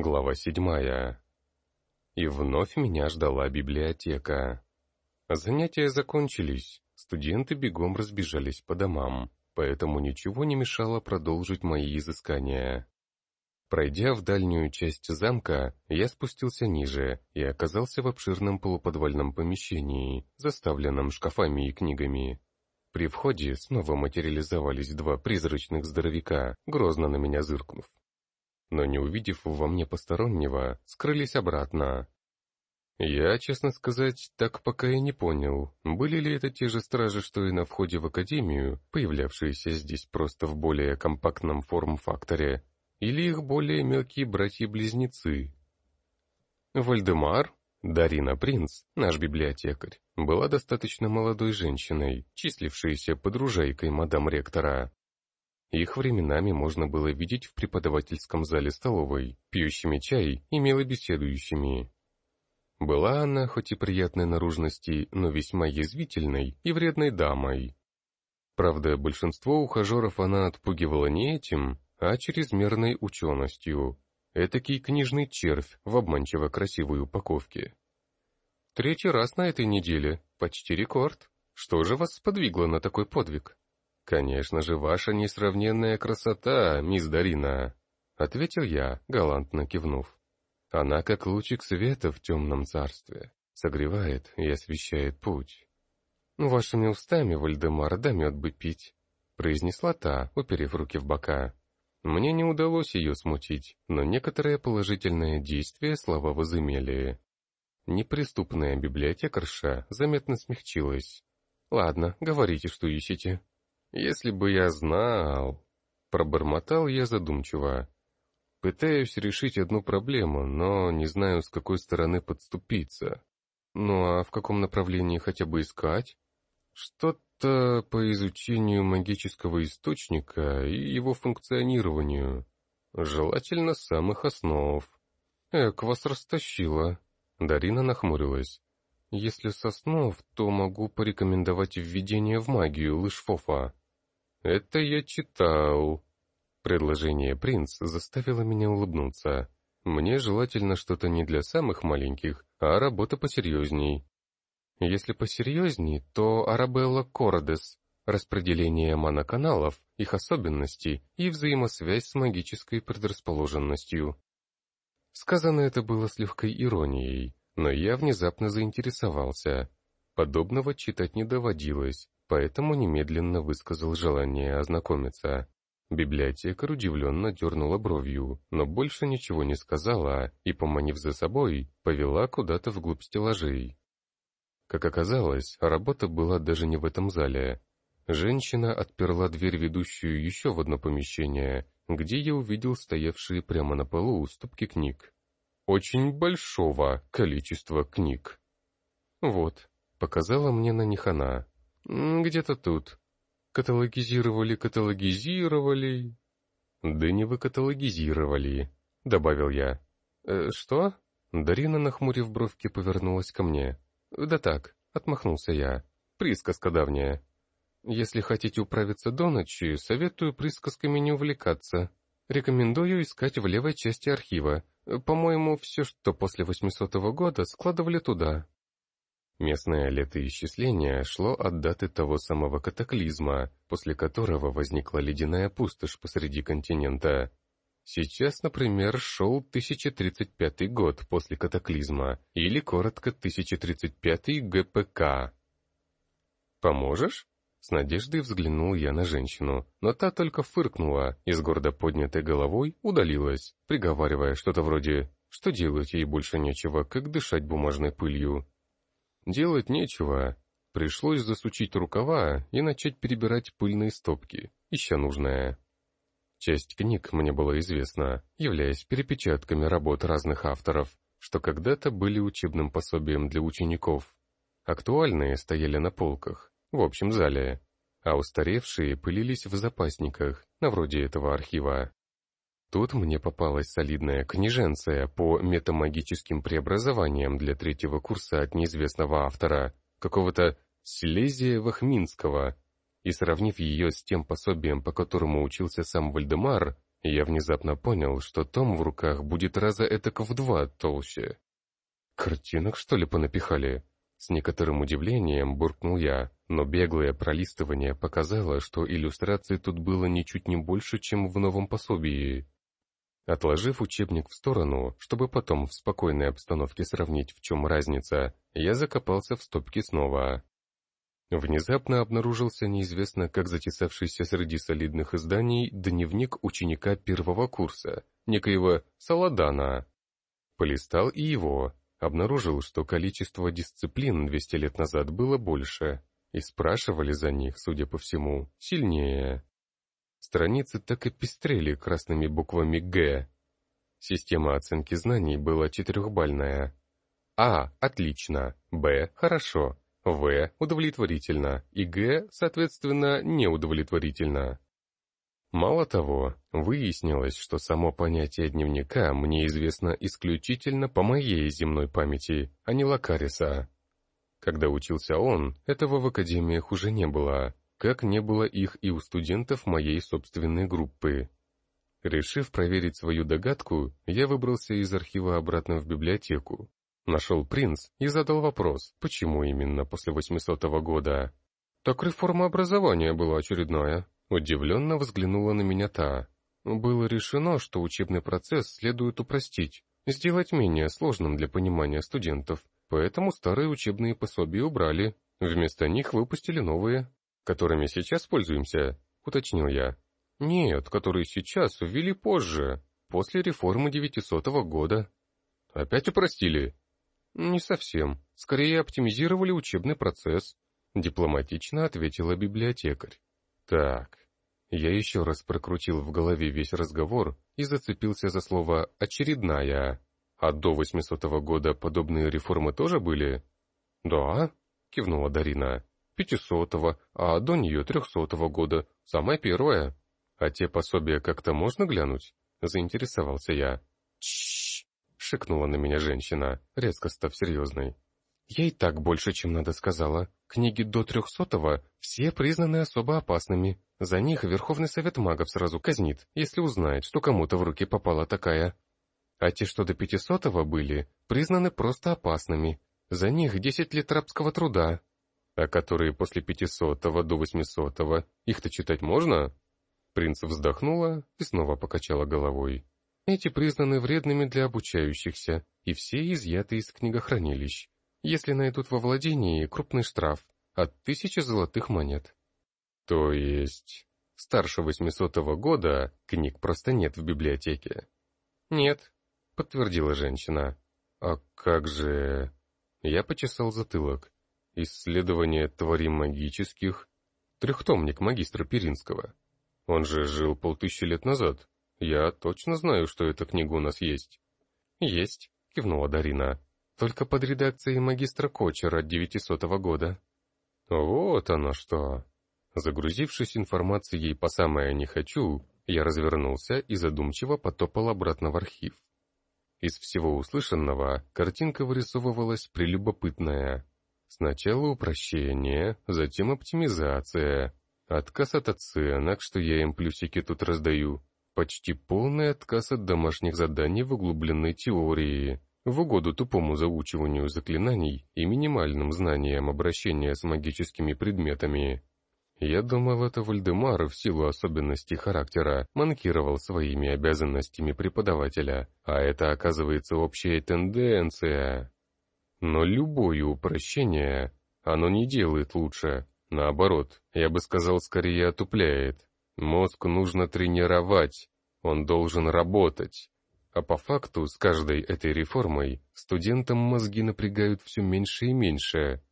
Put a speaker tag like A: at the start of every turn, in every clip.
A: Глава седьмая. И вновь меня ждала библиотека. Занятия закончились, студенты бегом разбежались по домам, поэтому ничего не мешало продолжить мои изыскания. Пройдя в дальнюю часть замка, я спустился ниже и оказался в обширном полуподвальном помещении, заставленном шкафами и книгами. При входе снова материализовались два призрачных здоровяка, грозно на меня зыркнув. Но не увидев во мне постороннего, скрылись обратно. Я, честно сказать, так пока и не понял, были ли это те же стражи, что и на входе в академию, появлявшиеся здесь просто в более компактном форм-факторе, или их более мелкие братья-близнецы. Вальдемар, Дарина Принц, наш библиотекарь, была достаточно молодой женщиной, числившейся подружайкой мадам ректора. Их временами можно было видеть в преподавательском зале столовой, пьющими чай и мило беседующими. Была она, хоть и приятной наружности, но весьма язвительной и вредной дамой. Правда, большинство ухажеров она отпугивала не этим, а чрезмерной ученостью. Этакий книжный червь в обманчиво красивой упаковке. Третий раз на этой неделе, почти рекорд. Что же вас сподвигло на такой подвиг? Конечно же, ваша несравненная красота, мисс Дарина, ответил я, галантно кивнув. Она как лучик света в темном царстве, согревает и освещает путь. «Вашими устами, Вальдемар, да мед бы пить», — произнесла та, уперев руки в бока. Мне не удалось ее смутить, но некоторое положительное действие слова возымели. Неприступная библиотекарша заметно смягчилась. «Ладно, говорите, что ищете». «Если бы я знал...» Пробормотал я задумчиво. «Пытаюсь решить одну проблему, но не знаю, с какой стороны подступиться. Ну а в каком направлении хотя бы искать?» Что-то по изучению магического источника и его функционированию. Желательно самых основ. Эк, вас растащило. Дарина нахмурилась. Если с основ, то могу порекомендовать введение в магию Лышфофа. Это я читал. Предложение принц заставило меня улыбнуться. Мне желательно что-то не для самых маленьких, а работа посерьезней. Если посерьезней, то Арабелла Кордес, распределение моноканалов, их особенности и взаимосвязь с магической предрасположенностью. Сказано это было с легкой иронией, но я внезапно заинтересовался. Подобного читать не доводилось, поэтому немедленно высказал желание ознакомиться. Библиотекарь удивленно дернула бровью, но больше ничего не сказала и, поманив за собой, повела куда-то вглубь стеллажей. Как оказалось, работа была даже не в этом зале. Женщина отперла дверь, ведущую еще в одно помещение, где я увидел стоявшие прямо на полу уступки книг. Очень большого количества книг. Вот, показала мне на них она. Где-то тут. Каталогизировали, каталогизировали. Да не вы каталогизировали, добавил я. Э, что? Дарина, нахмурив бровки, повернулась ко мне. «Да так», — отмахнулся я. «Присказка давняя. Если хотите управиться до ночи, советую присказками не увлекаться. Рекомендую искать в левой части архива. По-моему, все, что после 800 года, складывали туда». Местное летоисчисление шло от даты того самого катаклизма, после которого возникла ледяная пустошь посреди континента, Сейчас, например, шел 1035 год после катаклизма, или коротко 1035 ГПК. «Поможешь?» С надеждой взглянул я на женщину, но та только фыркнула и с гордо поднятой головой удалилась, приговаривая что-то вроде «что делать ей больше нечего, как дышать бумажной пылью». Делать нечего. Пришлось засучить рукава и начать перебирать пыльные стопки, ища нужное. Часть книг мне было известна, являясь перепечатками работ разных авторов, что когда-то были учебным пособием для учеников. Актуальные стояли на полках, в общем зале, а устаревшие пылились в запасниках, на вроде этого архива. Тут мне попалась солидная книженция по метамагическим преобразованиям для третьего курса от неизвестного автора, какого-то Силезия Вахминского, и сравнив ее с тем пособием, по которому учился сам Вальдемар, Я внезапно понял, что том в руках будет раза этак в два толще. «Картинок, что ли, понапихали?» С некоторым удивлением буркнул я, но беглое пролистывание показало, что иллюстраций тут было ничуть не больше, чем в новом пособии. Отложив учебник в сторону, чтобы потом в спокойной обстановке сравнить, в чем разница, я закопался в стопки снова. Внезапно обнаружился неизвестно как затесавшийся среди солидных изданий дневник ученика первого курса, некоего Саладана. Полистал и его, обнаружил, что количество дисциплин 200 лет назад было больше, и спрашивали за них, судя по всему, сильнее. Страницы так и пестрели красными буквами «Г». Система оценки знаний была четырехбальная. А – отлично, Б – хорошо, В – удовлетворительно и Г, соответственно, неудовлетворительно. Мало того, выяснилось, что само понятие дневника мне известно исключительно по моей земной памяти, а не Лакариса. Когда учился он, этого в академиях уже не было, как не было их и у студентов моей собственной группы. Решив проверить свою догадку, я выбрался из архива обратно в библиотеку. Нашел принц и задал вопрос, почему именно после 800 -го года. «Так реформа образования была очередная», — удивленно взглянула на меня та. «Было решено, что учебный процесс следует упростить, сделать менее сложным для понимания студентов, поэтому старые учебные пособия убрали, вместо них выпустили новые» которыми сейчас пользуемся», — уточнил я. «Нет, которые сейчас ввели позже, после реформы 900 года». «Опять упростили?» «Не совсем. Скорее оптимизировали учебный процесс», — дипломатично ответила библиотекарь. «Так». Я еще раз прокрутил в голове весь разговор и зацепился за слово «очередная». А до 800 года подобные реформы тоже были? «Да», — кивнула Дарина пятисотого, а до нее трехсотого года, самая первая. А те пособия как-то можно глянуть? Заинтересовался я. Чш! шикнула на меня женщина, резко став серьезной. Я и так больше, чем надо сказала. Книги до трехсотого все признаны особо опасными. За них Верховный Совет Магов сразу казнит, если узнает, что кому-то в руки попала такая. А те, что до пятисотого были, признаны просто опасными. За них десять лет рабского труда, а которые после пятисотого до восьмисотого, их-то читать можно? Принц вздохнула и снова покачала головой. Эти признаны вредными для обучающихся, и все изъяты из книгохранилищ. Если найдут во владении, крупный штраф от тысячи золотых монет. То есть, старше восьмисотого года книг просто нет в библиотеке? Нет, подтвердила женщина. А как же... Я почесал затылок. Исследование тварей магических. Трехтомник магистра Перинского. Он же жил полтысячи лет назад. Я точно знаю, что эта книга у нас есть. Есть, кивнула Дарина. Только под редакцией магистра Кочера 900 года. Вот оно что. Загрузившись информацией по самое не хочу, я развернулся и задумчиво потопал обратно в архив. Из всего услышанного картинка вырисовывалась прелюбопытная. Сначала упрощение, затем оптимизация, отказ от оценок, что я им плюсики тут раздаю, почти полный отказ от домашних заданий в углубленной теории, в угоду тупому заучиванию заклинаний и минимальным знаниям обращения с магическими предметами. Я думал, это Вальдемар в силу особенностей характера манкировал своими обязанностями преподавателя, а это оказывается общая тенденция. Но любое упрощение, оно не делает лучше. Наоборот, я бы сказал, скорее отупляет. Мозг нужно тренировать, он должен работать. А по факту, с каждой этой реформой, студентам мозги напрягают все меньше и меньше.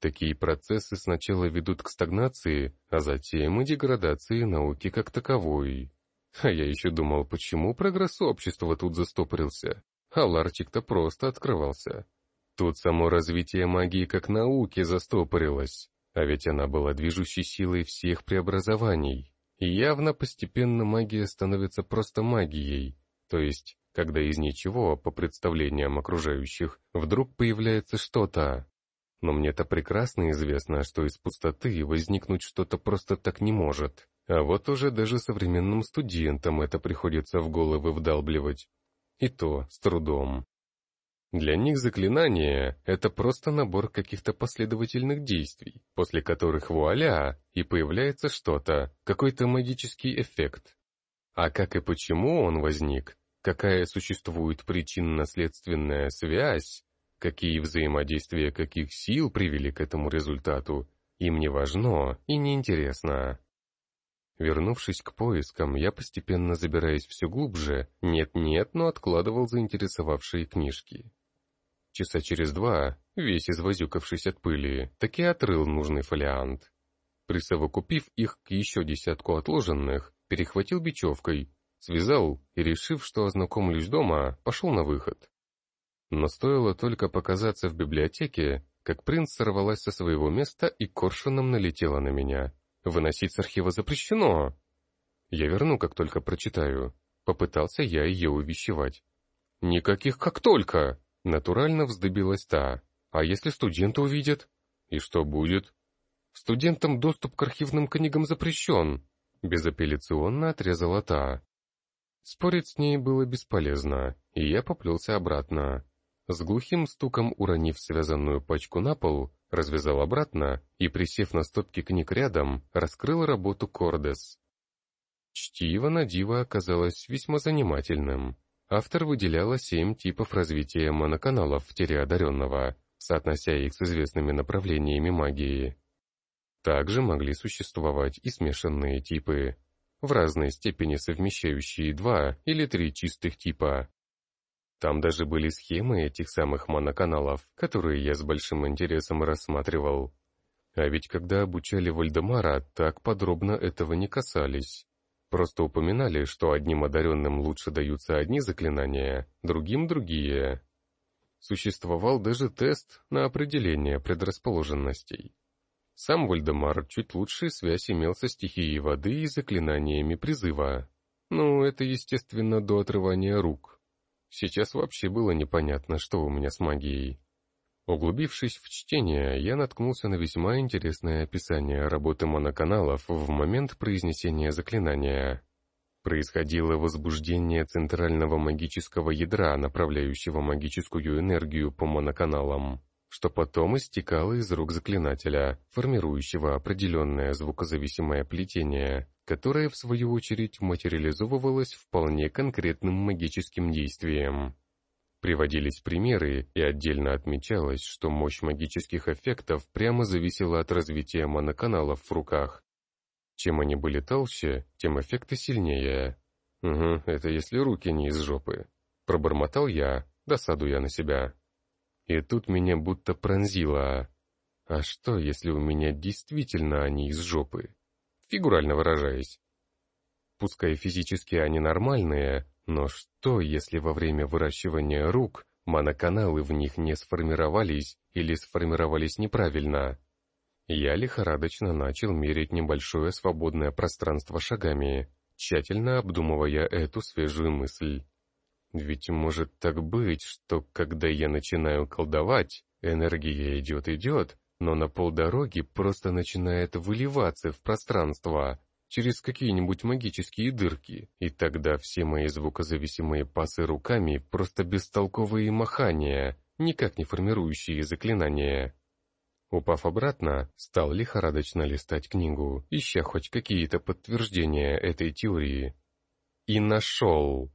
A: Такие процессы сначала ведут к стагнации, а затем и деградации науки как таковой. А я еще думал, почему прогресс общества тут застопорился, а ларчик-то просто открывался. Тут само развитие магии как науки застопорилось, а ведь она была движущей силой всех преобразований. И явно постепенно магия становится просто магией, то есть, когда из ничего, по представлениям окружающих, вдруг появляется что-то. Но мне-то прекрасно известно, что из пустоты возникнуть что-то просто так не может. А вот уже даже современным студентам это приходится в головы вдалбливать. И то с трудом. Для них заклинание — это просто набор каких-то последовательных действий, после которых вуаля, и появляется что-то, какой-то магический эффект. А как и почему он возник, какая существует причинно-следственная связь, какие взаимодействия каких сил привели к этому результату, им не важно и не интересно. Вернувшись к поискам, я постепенно забираясь все глубже, нет-нет, но откладывал заинтересовавшие книжки. Часа через два, весь извозюкавшись от пыли, таки отрыл нужный фолиант. Присовокупив их к еще десятку отложенных, перехватил бечевкой, связал и, решив, что ознакомлюсь дома, пошел на выход. Но стоило только показаться в библиотеке, как принц сорвалась со своего места и коршуном налетела на меня. Выносить с архива запрещено. Я верну, как только прочитаю. Попытался я ее увещевать. Никаких как только! Натурально вздыбилась та. А если студенты увидят? И что будет? Студентам доступ к архивным книгам запрещен. Безапелляционно отрезала та. Спорить с ней было бесполезно, и я поплелся обратно. С глухим стуком уронив связанную пачку на пол, развязал обратно и, присев на стопки книг рядом, раскрыл работу Кордес. Чтиво на диво оказалось весьма занимательным. Автор выделяла семь типов развития моноканалов в теле одаренного, соотнося их с известными направлениями магии. Также могли существовать и смешанные типы, в разной степени совмещающие два или три чистых типа. Там даже были схемы этих самых моноканалов, которые я с большим интересом рассматривал. А ведь когда обучали Вальдемара, так подробно этого не касались. Просто упоминали, что одним одаренным лучше даются одни заклинания, другим — другие. Существовал даже тест на определение предрасположенностей. Сам Вальдемар чуть лучшую связь имел со стихией воды и заклинаниями призыва. Ну, это, естественно, до отрывания рук. Сейчас вообще было непонятно, что у меня с магией. Углубившись в чтение, я наткнулся на весьма интересное описание работы моноканалов в момент произнесения заклинания. Происходило возбуждение центрального магического ядра, направляющего магическую энергию по моноканалам, что потом истекало из рук заклинателя, формирующего определенное звукозависимое плетение, которое в свою очередь материализовывалось вполне конкретным магическим действием. Приводились примеры, и отдельно отмечалось, что мощь магических эффектов прямо зависела от развития моноканалов в руках. Чем они были толще, тем эффекты сильнее. Угу, это если руки не из жопы. Пробормотал я, досадуя на себя. И тут меня будто пронзило. А что, если у меня действительно они из жопы? фигурально выражаясь. Пускай физически они нормальные, но что, если во время выращивания рук моноканалы в них не сформировались или сформировались неправильно? Я лихорадочно начал мерить небольшое свободное пространство шагами, тщательно обдумывая эту свежую мысль. Ведь может так быть, что когда я начинаю колдовать, энергия идет-идет, но на полдороги просто начинает выливаться в пространство через какие-нибудь магические дырки, и тогда все мои звукозависимые пасы руками просто бестолковые махания, никак не формирующие заклинания. Упав обратно, стал лихорадочно листать книгу, ища хоть какие-то подтверждения этой теории. И нашел.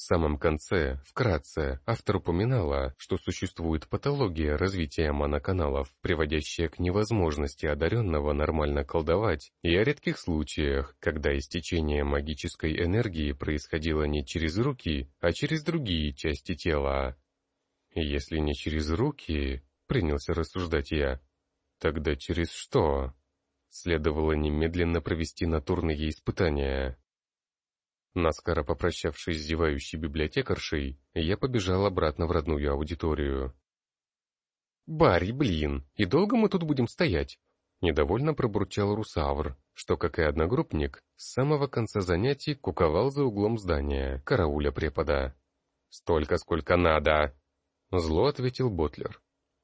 A: В самом конце, вкратце, автор упоминала, что существует патология развития моноканалов, приводящая к невозможности одаренного нормально колдовать, и о редких случаях, когда истечение магической энергии происходило не через руки, а через другие части тела. Если не через руки, принялся рассуждать я, тогда через что? Следовало немедленно провести натурные испытания. Наскоро попрощавшись с зевающей библиотекаршей, я побежал обратно в родную аудиторию. «Барри, блин, и долго мы тут будем стоять?» Недовольно пробурчал Русавр, что, как и одногруппник, с самого конца занятий куковал за углом здания, карауля препода. «Столько, сколько надо!» Зло ответил Ботлер.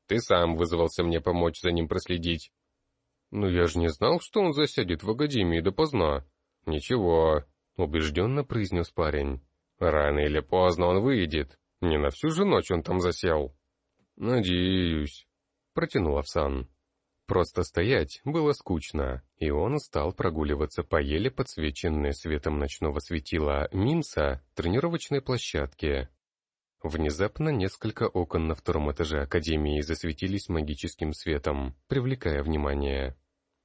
A: «Ты сам вызвался мне помочь за ним проследить». «Ну я же не знал, что он засядет в академии допоздна». «Ничего», — убежденно произнес парень. «Рано или поздно он выйдет. Не на всю же ночь он там засел». «Надеюсь», — протянул Овсан. Просто стоять было скучно, и он стал прогуливаться по еле подсвеченной светом ночного светила Мимса тренировочной площадке. Внезапно несколько окон на втором этаже Академии засветились магическим светом, привлекая внимание.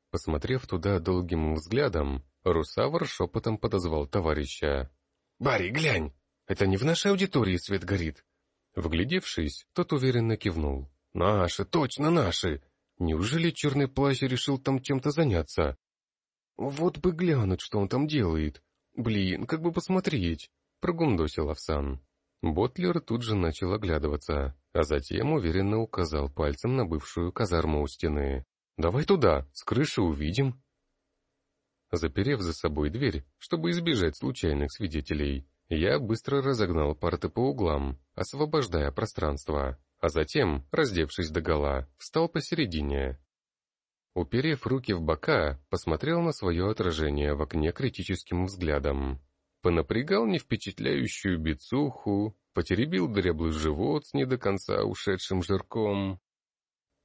A: Посмотрев туда долгим взглядом, Русавр шепотом подозвал товарища. «Барри, глянь! Это не в нашей аудитории свет горит!» Вглядевшись, тот уверенно кивнул. «Наши, точно наши! Неужели черный плащ решил там чем-то заняться? Вот бы глянуть, что он там делает. Блин, как бы посмотреть. Прогундосил Овсан. Ботлер тут же начал оглядываться, а затем уверенно указал пальцем на бывшую казарму у стены. «Давай туда, с крыши увидим». Заперев за собой дверь, чтобы избежать случайных свидетелей, я быстро разогнал парты по углам, освобождая пространство а затем, раздевшись догола, встал посередине. Уперев руки в бока, посмотрел на свое отражение в окне критическим взглядом. Понапрягал невпечатляющую бицуху, потеребил дряблый живот с не до конца ушедшим жирком.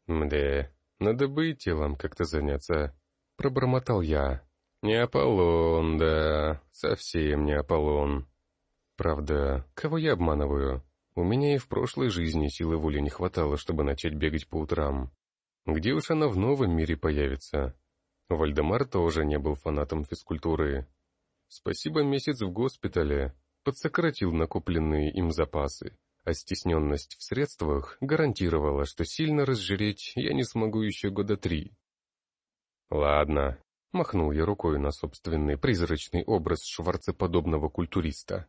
A: «Мде, надо бы и телом как-то заняться», — пробормотал я. «Не Аполлон, да, совсем не Аполлон. Правда, кого я обманываю? У меня и в прошлой жизни силы воли не хватало, чтобы начать бегать по утрам. Где уж она в новом мире появится? Вальдемар тоже не был фанатом физкультуры. Спасибо месяц в госпитале, подсократил накопленные им запасы, а стесненность в средствах гарантировала, что сильно разжиреть я не смогу еще года три. «Ладно», — махнул я рукой на собственный призрачный образ шварцеподобного культуриста.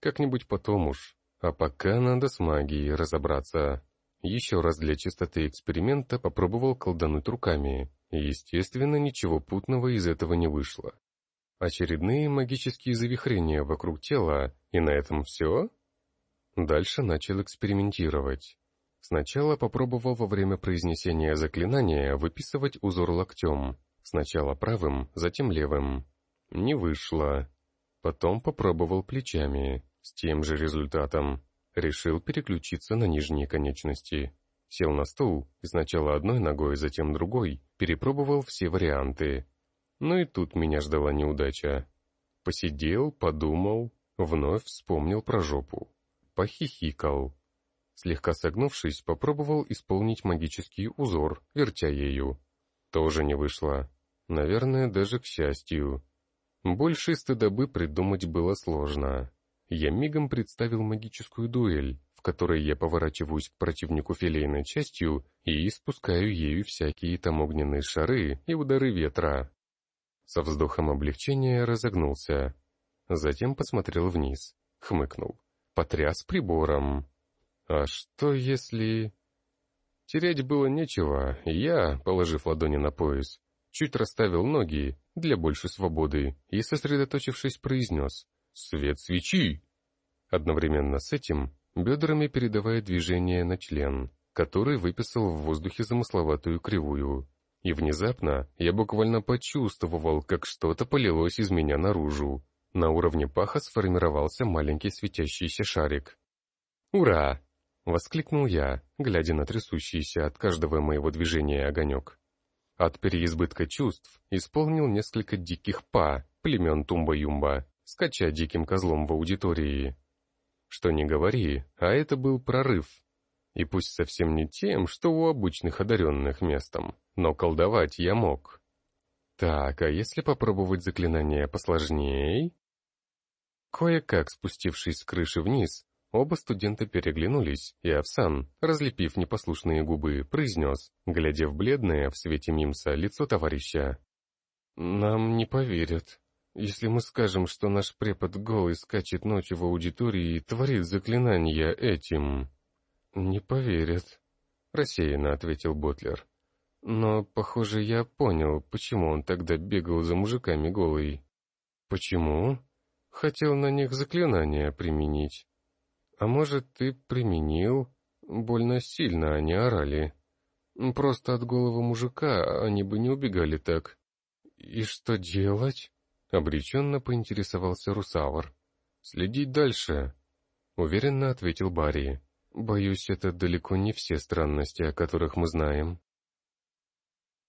A: «Как-нибудь потом уж, а пока надо с магией разобраться. Еще раз для чистоты эксперимента попробовал колдануть руками. Естественно, ничего путного из этого не вышло. Очередные магические завихрения вокруг тела, и на этом все? Дальше начал экспериментировать. Сначала попробовал во время произнесения заклинания выписывать узор локтем. Сначала правым, затем левым. Не вышло. Потом попробовал плечами. С тем же результатом. Решил переключиться на нижние конечности. Сел на стул и сначала одной ногой, затем другой, перепробовал все варианты. Но и тут меня ждала неудача. Посидел, подумал, вновь вспомнил про жопу. Похихикал. Слегка согнувшись, попробовал исполнить магический узор, вертя ею. Тоже не вышло. Наверное, даже к счастью. Больше стыдобы придумать было сложно я мигом представил магическую дуэль, в которой я поворачиваюсь к противнику филейной частью и испускаю ею всякие там огненные шары и удары ветра. Со вздохом облегчения разогнулся. Затем посмотрел вниз, хмыкнул, потряс прибором. А что если... Терять было нечего, я, положив ладони на пояс, чуть расставил ноги для большей свободы и, сосредоточившись, произнес «Свет свечи!» Одновременно с этим бедрами передавая движение на член, который выписал в воздухе замысловатую кривую. И внезапно я буквально почувствовал, как что-то полилось из меня наружу. На уровне паха сформировался маленький светящийся шарик. «Ура!» — воскликнул я, глядя на трясущийся от каждого моего движения огонек. От переизбытка чувств исполнил несколько диких па племен Тумба-Юмба, скача диким козлом в аудитории. Что не говори, а это был прорыв. И пусть совсем не тем, что у обычных одаренных местом, но колдовать я мог. Так, а если попробовать заклинание посложней? Кое-как спустившись с крыши вниз, оба студента переглянулись, и Овсан, разлепив непослушные губы, произнес, глядя в бледное в свете мимса лицо товарища. «Нам не поверят». Если мы скажем, что наш препод голый скачет ночью в аудитории и творит заклинания этим, не поверят, рассеянно ответил Ботлер. Но, похоже, я понял, почему он тогда бегал за мужиками голый. Почему? Хотел на них заклинания применить. А может, ты применил? Больно сильно они орали. Просто от голого мужика они бы не убегали так. И что делать? Обреченно поинтересовался Русавр. Следить дальше, уверенно ответил Барри. Боюсь, это далеко не все странности, о которых мы знаем.